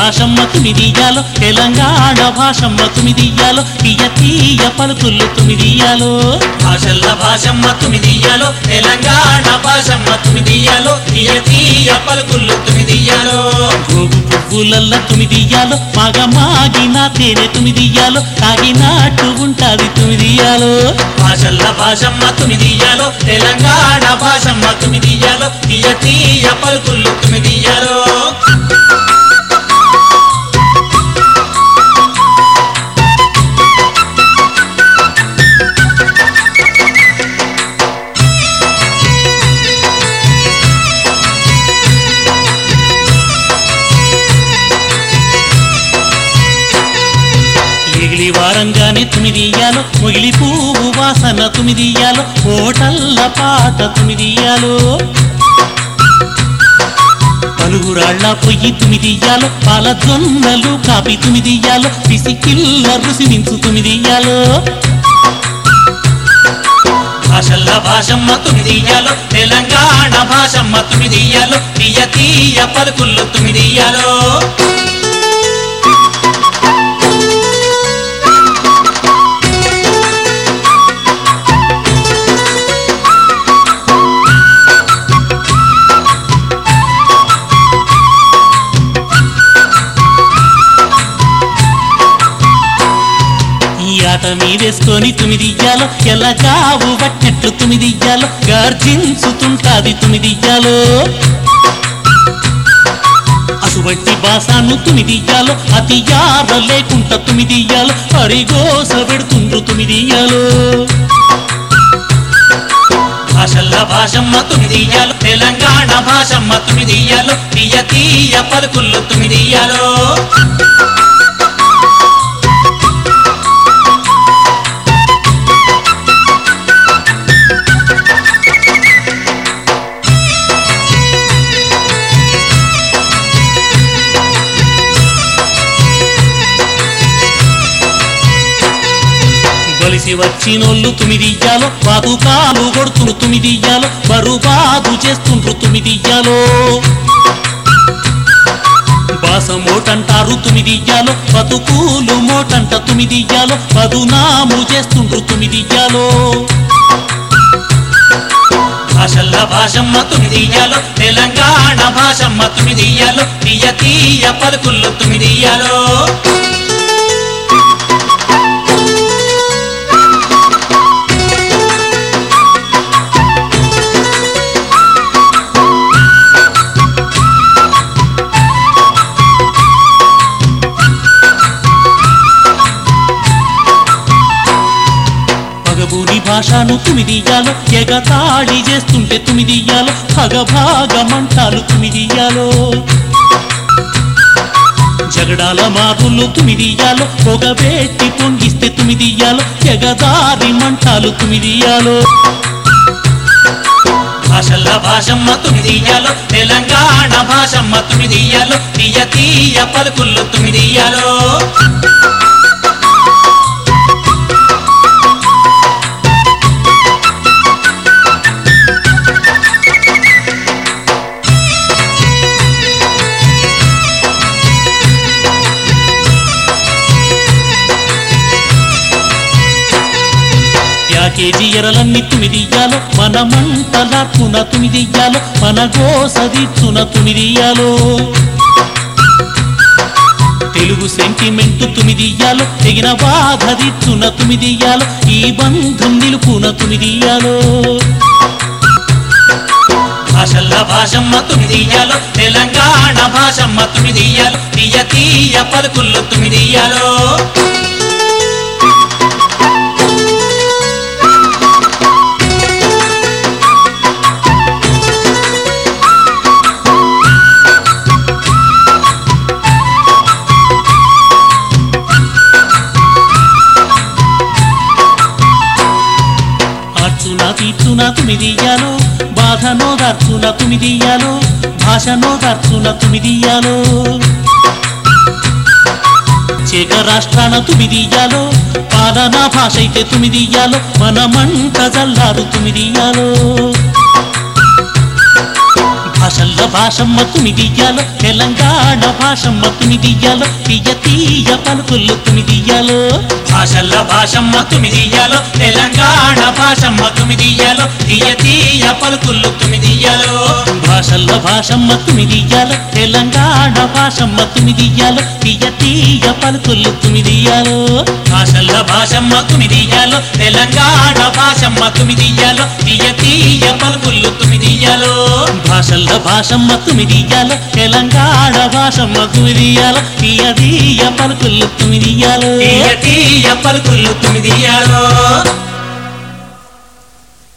భాషమ్మ తుమిదియాలో తెలంగాణ భాషమ్మ తుమిదియాలో తీయ తీయ పలుకులు తుమిదియాలో. భాషల్ల భాషమ్మ తుమిదియ్యాలో తెలంగాణ భాషమ్మ తుమిదియ్యాలో తీయ తీయ పలుకులు తుమిదియ్యాలో గోగు పువ్వులల్ల తుమిదియాలో మగ మాగిన తేనె తుమిదియాలో తాగినట్టు ఉంటాది తుమిదియాలో. భాషల్ల భాషమ్మ తుమిదియ్యాలో తెలంగాణ భాషమ్మ తుమిదియ్యాలో తీయ తీయ పలుకులు తొమ్మిది వారంగానే తుమిదియాలో మొగిలి పువ్వు వాసన తుమిదియాలో ఓటల్ల పాట తుమిదియాలో. పలుగురాళ్ళ పొయ్యి తుమిదియాలో పాల జొన్నలు కాపి తుమిదియాలో పిసికిల్ల రుసి మించు తుమిదియాలో. భాషల్ల భాషమ్మ తుమిదియ్యాలో తెలంగాణ భాషమ్మ తుమిదియ్యాలో తీయ తీయ పలుకులు తుమిదియ్యాలో ఈ మీదేసుకొని తుమిదియ్యాలో ఎలా ఎల్లగావు పట్టినట్లు తుమిదియ్యాలో గర్జించుతుంటాది తుమిదియ్యాలో అసువంటి బాసాను తుమిదియ్యాలో అతి యాద లేకుండా తుమిదియ్యాలో అడిగోస పెడుతుండ్రు తుమిదియ్యాలో భాషల్ల భాషమ్మ తుమిదియ్యాలో తెలంగాణ భాషమ్మ తుమిదియ్యాలో తీయ తీయ పలుకుల్లో తుమిదియ్యాలో బలిసి వచ్చినోళ్ళు తుమిదియ్యాలో పాదుకాలు కొడుతును తుమిదియ్యాలో బరుబాదు చేస్తుండ్రు తుమిదియ్యాలో. బాస మోటంటారు తుమిదియ్యాలో బతుకూలు మోటంట తుమిదియ్యాలో బదునాము చేస్తుండ్రు తుమిదియ్యాలో. భాషల్ల భాషమ్మ తుమిదియ్యాలో తెలంగాణ భాషమ్మ తుమిదియ్యాలో తీయ తీయ పలుకుల్లో తుమిదియ్యాలో. పగబూని తుమిదియాలో తుమిదియ్యాలో ఎగతాళి చేస్తుంటే తుమిదియాలో పగభాగమంటాలు తుమిదియాలో. జగడాల మారులు తుమిదియ్యాలో పొగబెట్టి పొంగిస్తే తుమిదియాలో ఎగదారి మంటాలు తుమిదియాలో. భాషల్ల భాషమ్మ తుమిదియాలో తెలంగాణ భాషమ్మ తుమిదియాలో తీయ తీయ పలుకుల్లో తుమిదియాలో. కేజీ ఎరలన్నీ తుమిదియ్యాలో మన మంటలార్పున తుమిదియ్యాలో మన గోసదిచ్చున తుమిదియ్యాలో తెలుగు సెంటిమెంట్ తుమిదియ్యాలో తెగిన బాధది తున తుమిదియ్యాలో ఈ బంధం నిలుపున తుమిదియ్యాలో భాషల్ల భాషమ్మ తుమిదియ్యాలో తెలంగాణ భాషమ్మ తుమిదియ్యాలో తీయ తీయ పలుకుల్లో తుమిదియ్యాలో తుమిదియ్యాలో బాధనో దర్చున తుమిదియ్యాలో భాషనో దర్చున తుమిదియ్యాలో చేక రాష్ట్రాన తుమిదియ్యాలో పాలనా భాష అయితే తుమిదియ్యాలో మన మంట జల్లారు తుమిదియ్యాలో. భాషల్ల భాషమ్మ తుమిదియ్యాలో తెలంగాణ భాషమ్మ తుమిదియ్యాలో తీయ తీయ పలుకులు తుమిదియ్యాలో. భాషల్ల భాషమ్మ తుమిదియ్యాలో తెలంగాణ భాషమ్మ తుమిదియ్యాలో తీయ తీయ పలుకుళ్ళు తుమిదియ్యాలో భాషల్ల భాషమ్మ తుమిదియ్యాలో తెలంగాణ భాషమ్మ తుమిదియ్యాలో తీయ తీయ పలుకులు తుమిదియ్యాలో భాషల్ల భాషమ్మ తుమిదియ్యాలో తెలంగాణ భాషమ్మ తుమిదియ్యాలో తీయ తీయ పలుకుళ్ళు తుమిదియ్యాలో భాషల్ల భాషమ్మ తుమిదియ్యాలో తెలంగాణ భాషమ్మ తుమిదియ్యాలో తీయ తీయ పలుకులు తుమిదియ్యాలో తీయ తీయ పలుకుళ్ళు తుమిదియ్యాలో